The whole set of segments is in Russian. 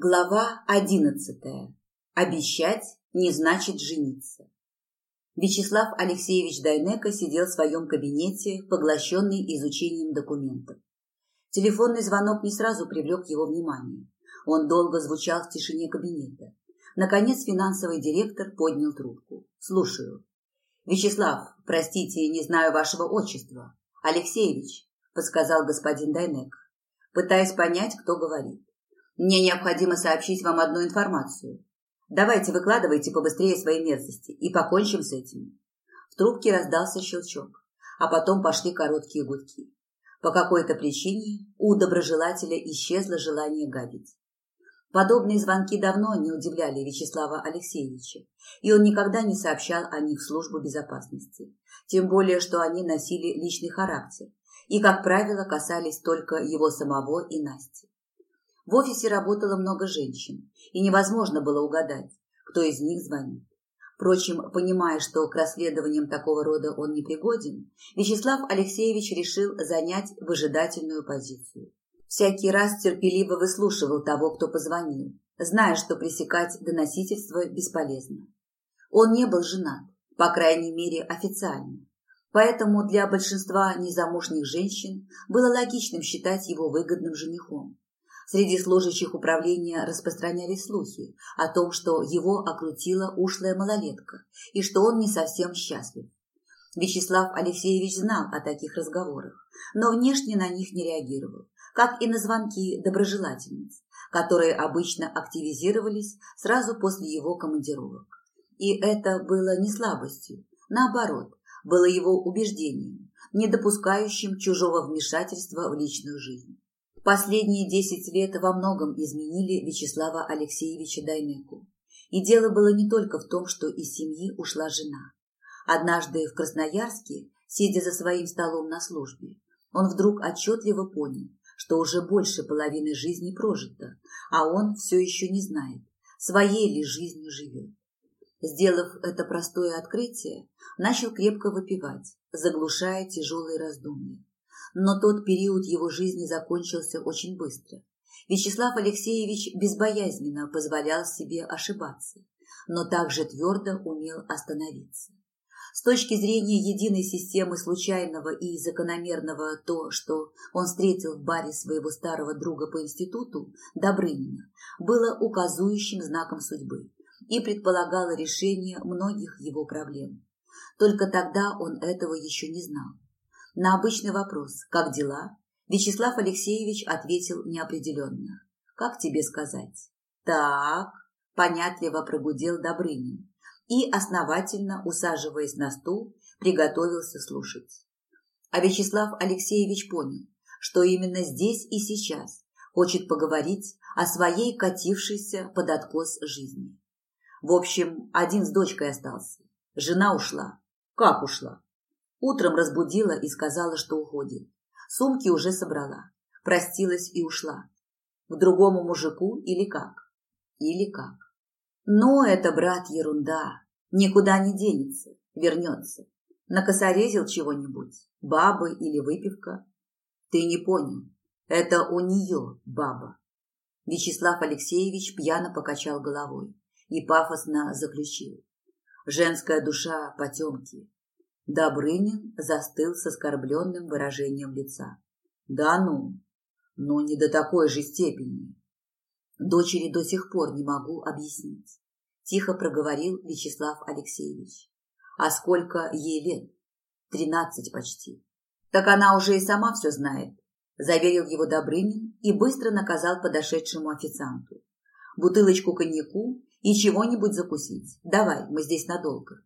Глава одиннадцатая. Обещать не значит жениться. Вячеслав Алексеевич Дайнеко сидел в своем кабинете, поглощенный изучением документов. Телефонный звонок не сразу привлек его внимание. Он долго звучал в тишине кабинета. Наконец финансовый директор поднял трубку. «Слушаю». «Вячеслав, простите, не знаю вашего отчества». «Алексеевич», – подсказал господин Дайнеко, пытаясь понять, кто говорит. Мне необходимо сообщить вам одну информацию. Давайте выкладывайте побыстрее свои мерзости и покончим с этим. В трубке раздался щелчок, а потом пошли короткие гудки. По какой-то причине у доброжелателя исчезло желание гадить. Подобные звонки давно не удивляли Вячеслава Алексеевича, и он никогда не сообщал о них в службу безопасности, тем более, что они носили личный характер и, как правило, касались только его самого и Насти. В офисе работало много женщин, и невозможно было угадать, кто из них звонит. Впрочем, понимая, что к расследованиям такого рода он не пригоден, Вячеслав Алексеевич решил занять выжидательную позицию. Всякий раз терпеливо выслушивал того, кто позвонил, зная, что пресекать доносительство бесполезно. Он не был женат, по крайней мере официально, поэтому для большинства незамужних женщин было логичным считать его выгодным женихом. Среди служащих управления распространялись слухи о том, что его окрутила ушлая малолетка и что он не совсем счастлив. Вячеслав Алексеевич знал о таких разговорах, но внешне на них не реагировал, как и на звонки доброжелательниц, которые обычно активизировались сразу после его командировок. И это было не слабостью, наоборот, было его убеждением, не допускающим чужого вмешательства в личную жизнь. Последние десять лет во многом изменили Вячеслава Алексеевича Дайнеку. И дело было не только в том, что из семьи ушла жена. Однажды в Красноярске, сидя за своим столом на службе, он вдруг отчетливо понял, что уже больше половины жизни прожито, а он все еще не знает, своей ли жизнью живет. Сделав это простое открытие, начал крепко выпивать, заглушая тяжелые раздумья. Но тот период его жизни закончился очень быстро. Вячеслав Алексеевич безбоязненно позволял себе ошибаться, но также твердо умел остановиться. С точки зрения единой системы случайного и закономерного то, что он встретил в баре своего старого друга по институту, Добрынина, было указующим знаком судьбы и предполагало решение многих его проблем. Только тогда он этого еще не знал. На обычный вопрос «Как дела?» Вячеслав Алексеевич ответил неопределенно. «Как тебе сказать?» «Так», – понятливо прогудел Добрынин и, основательно усаживаясь на стул, приготовился слушать. А Вячеслав Алексеевич понял, что именно здесь и сейчас хочет поговорить о своей катившейся под откос жизни. В общем, один с дочкой остался. Жена ушла. Как ушла? Утром разбудила и сказала, что уходит. Сумки уже собрала. Простилась и ушла. К другому мужику или как? Или как? Ну, это, брат, ерунда. Никуда не денется. Вернется. Накосорезил чего-нибудь? Бабы или выпивка? Ты не понял. Это у нее баба. Вячеслав Алексеевич пьяно покачал головой и пафосно заключил. Женская душа потемки. Добрынин застыл с оскорбленным выражением лица. «Да ну! Но не до такой же степени!» Дочери до сих пор не могу объяснить. Тихо проговорил Вячеслав Алексеевич. А сколько ей лет? Тринадцать почти. Так она уже и сама все знает, заверил его Добрынин и быстро наказал подошедшему официанту. Бутылочку коньяку и чего-нибудь закусить. Давай, мы здесь надолго.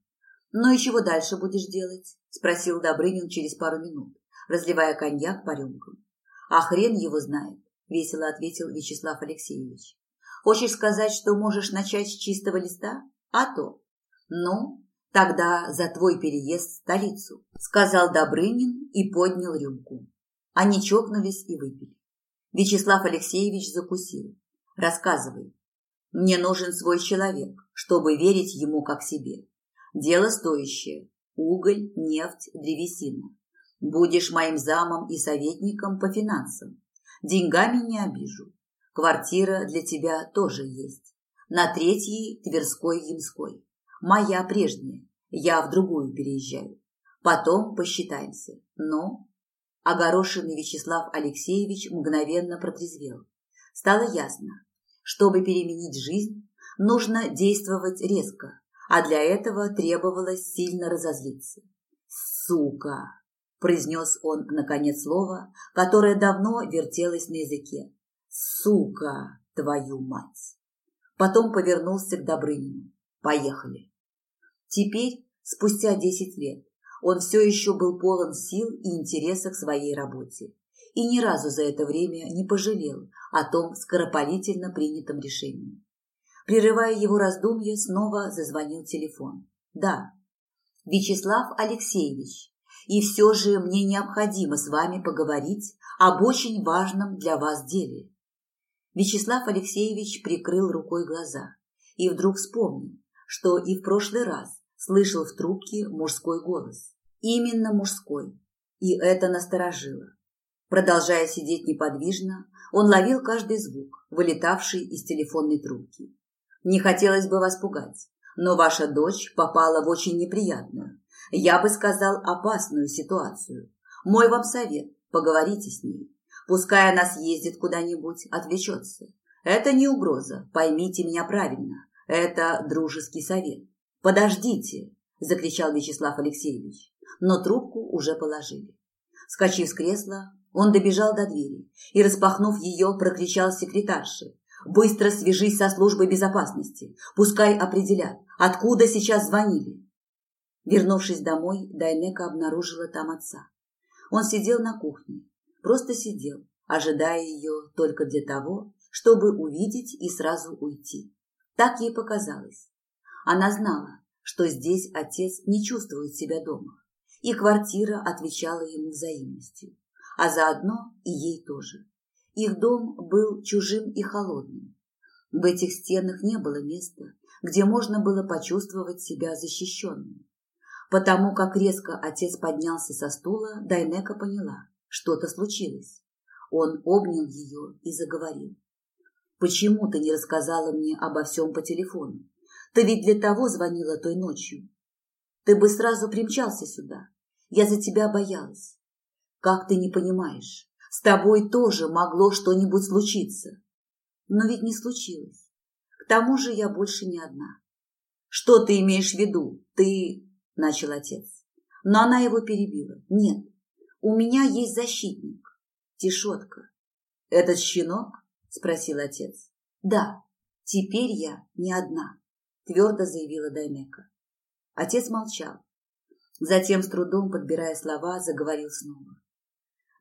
«Ну и чего дальше будешь делать?» – спросил Добрынин через пару минут, разливая коньяк по рюмкам. «А хрен его знает», – весело ответил Вячеслав Алексеевич. «Хочешь сказать, что можешь начать с чистого листа? А то. Ну, тогда за твой переезд в столицу», – сказал Добрынин и поднял рюмку. Они чокнулись и выпили. Вячеслав Алексеевич закусил. «Рассказывай. Мне нужен свой человек, чтобы верить ему как себе. Дело стоящее. Уголь, нефть, древесина. Будешь моим замом и советником по финансам. Деньгами не обижу. Квартира для тебя тоже есть. На третьей Тверской-Ямской. Моя прежняя. Я в другую переезжаю. Потом посчитаемся. Но огорошенный Вячеслав Алексеевич мгновенно протрезвел. Стало ясно, чтобы переменить жизнь, нужно действовать резко, а для этого требовалось сильно разозлиться. «Сука!» – произнес он, наконец, слово, которое давно вертелось на языке. «Сука, твою мать!» Потом повернулся к Добрынину. «Поехали!» Теперь, спустя десять лет, он все еще был полон сил и интереса к своей работе и ни разу за это время не пожалел о том скоропалительно принятом решении. Прерывая его раздумья, снова зазвонил телефон. «Да, Вячеслав Алексеевич, и все же мне необходимо с вами поговорить об очень важном для вас деле». Вячеслав Алексеевич прикрыл рукой глаза и вдруг вспомнил, что и в прошлый раз слышал в трубке мужской голос. Именно мужской. И это насторожило. Продолжая сидеть неподвижно, он ловил каждый звук, вылетавший из телефонной трубки. Не хотелось бы вас пугать, но ваша дочь попала в очень неприятную, я бы сказал, опасную ситуацию. Мой вам совет – поговорите с ней. Пускай она съездит куда-нибудь, отвлечется. Это не угроза, поймите меня правильно. Это дружеский совет. Подождите, закричал Вячеслав Алексеевич, но трубку уже положили. Скочив с кресла, он добежал до двери и, распахнув ее, прокричал секретарше. «Быстро свяжись со службой безопасности. Пускай определят, откуда сейчас звонили». Вернувшись домой, Дайнека обнаружила там отца. Он сидел на кухне, просто сидел, ожидая ее только для того, чтобы увидеть и сразу уйти. Так ей показалось. Она знала, что здесь отец не чувствует себя дома, и квартира отвечала ему взаимностью, а заодно и ей тоже. Их дом был чужим и холодным. В этих стенах не было места, где можно было почувствовать себя защищенным. Потому как резко отец поднялся со стула, Дайнека поняла, что-то случилось. Он обнял ее и заговорил. «Почему ты не рассказала мне обо всем по телефону? Ты ведь для того звонила той ночью. Ты бы сразу примчался сюда. Я за тебя боялась. Как ты не понимаешь, с тобой тоже могло что-нибудь случиться. Но ведь не случилось. К тому же я больше не одна. Что ты имеешь в виду? Ты... Начал отец. Но она его перебила. Нет, у меня есть защитник. Тишотка. Этот щенок? Спросил отец. Да, теперь я не одна твердо заявила Дайнека. Отец молчал. Затем, с трудом подбирая слова, заговорил снова.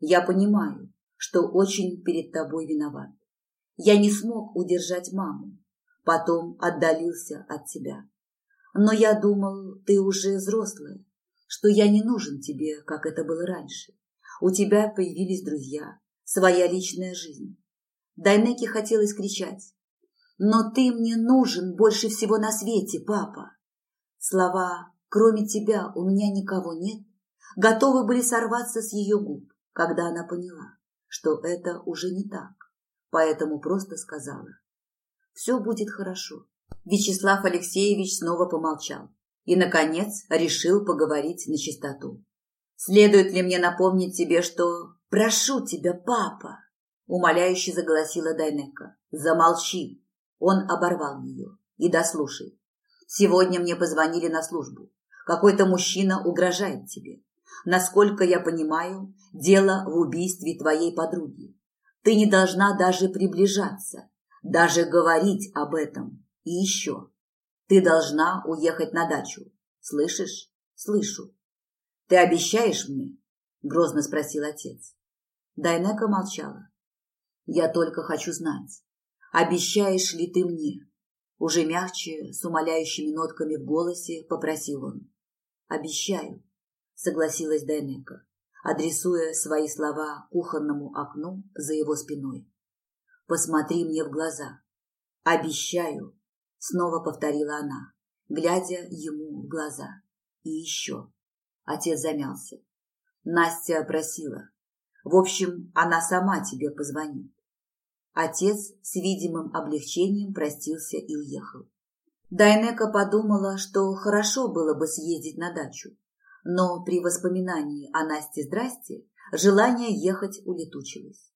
«Я понимаю, что очень перед тобой виноват. Я не смог удержать маму, потом отдалился от тебя. Но я думал, ты уже взрослая, что я не нужен тебе, как это было раньше. У тебя появились друзья, своя личная жизнь. Дайнеке хотелось кричать, но ты мне нужен больше всего на свете, папа. Слова «кроме тебя у меня никого нет» готовы были сорваться с ее губ, когда она поняла, что это уже не так, поэтому просто сказала «все будет хорошо». Вячеслав Алексеевич снова помолчал и, наконец, решил поговорить на чистоту. «Следует ли мне напомнить тебе, что...» «Прошу тебя, папа!» – умоляюще заголосила Дайнека. «Замолчи!» Он оборвал ее. И дослушай. Сегодня мне позвонили на службу. Какой-то мужчина угрожает тебе. Насколько я понимаю, дело в убийстве твоей подруги. Ты не должна даже приближаться, даже говорить об этом. И еще. Ты должна уехать на дачу. Слышишь? Слышу. Ты обещаешь мне? Грозно спросил отец. Дайнека молчала. Я только хочу знать, Обещаешь ли ты мне? Уже мягче, с умоляющими нотками в голосе, попросил он. Обещаю, согласилась Дайнека, адресуя свои слова кухонному окну за его спиной. Посмотри мне в глаза. Обещаю, снова повторила она, глядя ему в глаза. И еще. Отец замялся. Настя просила. В общем, она сама тебе позвонит. Отец с видимым облегчением простился и уехал. Дайнека подумала, что хорошо было бы съездить на дачу, но при воспоминании о Насте здрасте желание ехать улетучилось.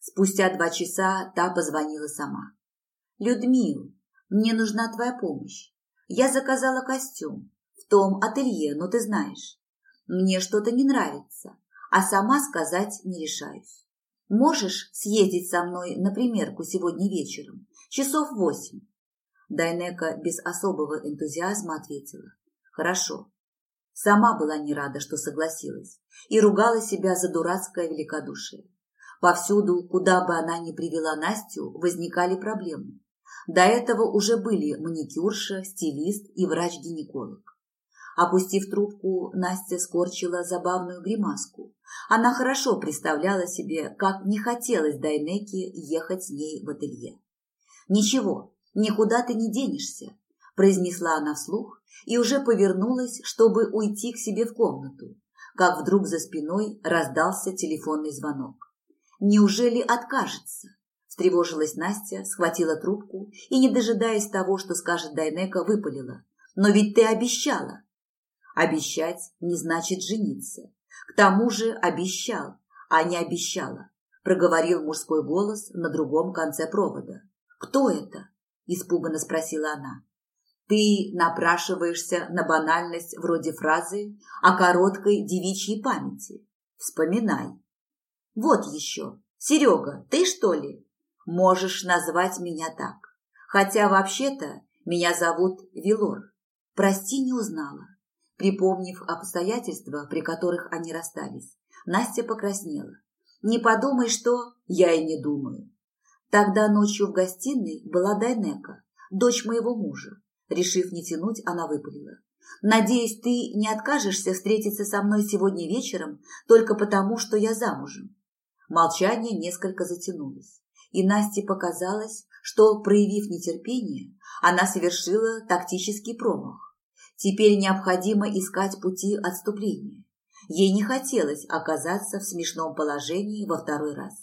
Спустя два часа та позвонила сама. «Людмил, мне нужна твоя помощь. Я заказала костюм в том ателье, но ты знаешь. Мне что-то не нравится, а сама сказать не решаюсь. Можешь съездить со мной на примерку сегодня вечером, часов восемь?» Дайнека без особого энтузиазма ответила. «Хорошо». Сама была не рада, что согласилась, и ругала себя за дурацкое великодушие. Повсюду, куда бы она ни привела Настю, возникали проблемы. До этого уже были маникюрша, стилист и врач-гинеколог. Опустив трубку, Настя скорчила забавную гримаску. Она хорошо представляла себе, как не хотелось Дайнеке ехать с ней в ателье. «Ничего, никуда ты не денешься», – произнесла она вслух и уже повернулась, чтобы уйти к себе в комнату, как вдруг за спиной раздался телефонный звонок. «Неужели откажется?» Встревожилась Настя, схватила трубку и, не дожидаясь того, что скажет Дайнека, выпалила. «Но ведь ты обещала!» «Обещать не значит жениться. К тому же обещал, а не обещала», проговорил мужской голос на другом конце провода. «Кто это?» – испуганно спросила она. Ты напрашиваешься на банальность вроде фразы о короткой девичьей памяти. Вспоминай. Вот еще. Серега, ты что ли? Можешь назвать меня так. Хотя вообще-то меня зовут Вилор. Прости, не узнала. Припомнив обстоятельства, при которых они расстались, Настя покраснела. Не подумай, что я и не думаю. Тогда ночью в гостиной была Дайнека, дочь моего мужа. Решив не тянуть, она выпалила. «Надеюсь, ты не откажешься встретиться со мной сегодня вечером только потому, что я замужем?» Молчание несколько затянулось, и Насте показалось, что, проявив нетерпение, она совершила тактический промах. Теперь необходимо искать пути отступления. Ей не хотелось оказаться в смешном положении во второй раз.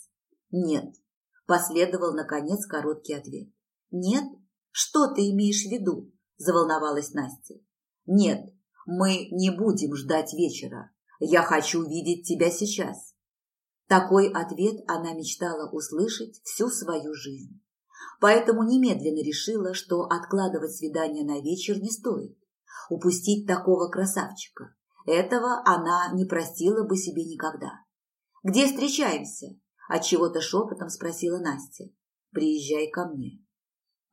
«Нет», – последовал, наконец, короткий ответ. «Нет? Что ты имеешь в виду?» – заволновалась Настя. «Нет, мы не будем ждать вечера. Я хочу видеть тебя сейчас». Такой ответ она мечтала услышать всю свою жизнь. Поэтому немедленно решила, что откладывать свидание на вечер не стоит. Упустить такого красавчика. Этого она не простила бы себе никогда. «Где встречаемся?» – отчего-то шепотом спросила Настя. «Приезжай ко мне».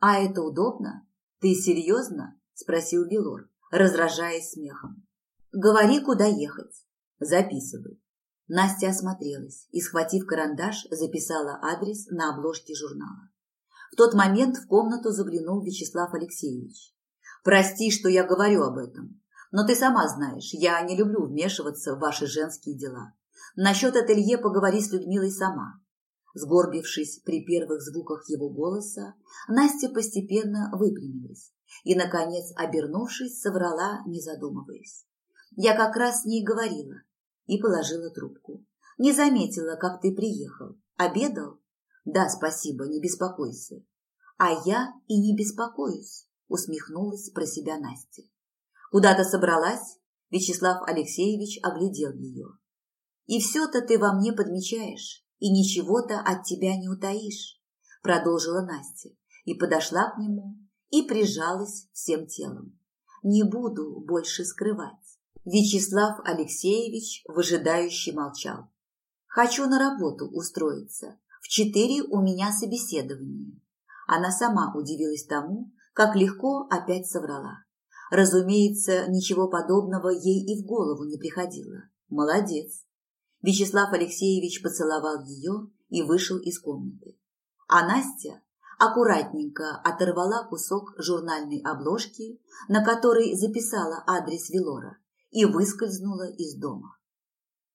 «А это удобно? Ты серьезно?» – спросил Белор, раздражаясь смехом. «Говори, куда ехать». «Записывай». Настя осмотрелась и, схватив карандаш, записала адрес на обложке журнала. В тот момент в комнату заглянул Вячеслав Алексеевич. «Прости, что я говорю об этом, но ты сама знаешь, я не люблю вмешиваться в ваши женские дела. Насчет ателье поговори с Людмилой сама. Сгорбившись при первых звуках его голоса, Настя постепенно выпрямилась и, наконец, обернувшись, соврала, не задумываясь. «Я как раз с ней говорила» и положила трубку. «Не заметила, как ты приехал. Обедал?» «Да, спасибо, не беспокойся». «А я и не беспокоюсь», усмехнулась про себя Настя. «Куда-то собралась?» Вячеслав Алексеевич оглядел ее. «И все-то ты во мне подмечаешь и ничего-то от тебя не утаишь», продолжила Настя и подошла к нему и прижалась всем телом. «Не буду больше скрывать». Вячеслав Алексеевич выжидающе молчал. «Хочу на работу устроиться. В четыре у меня собеседование». Она сама удивилась тому, как легко опять соврала. Разумеется, ничего подобного ей и в голову не приходило. Молодец. Вячеслав Алексеевич поцеловал ее и вышел из комнаты. А Настя аккуратненько оторвала кусок журнальной обложки, на которой записала адрес Велора, и выскользнула из дома.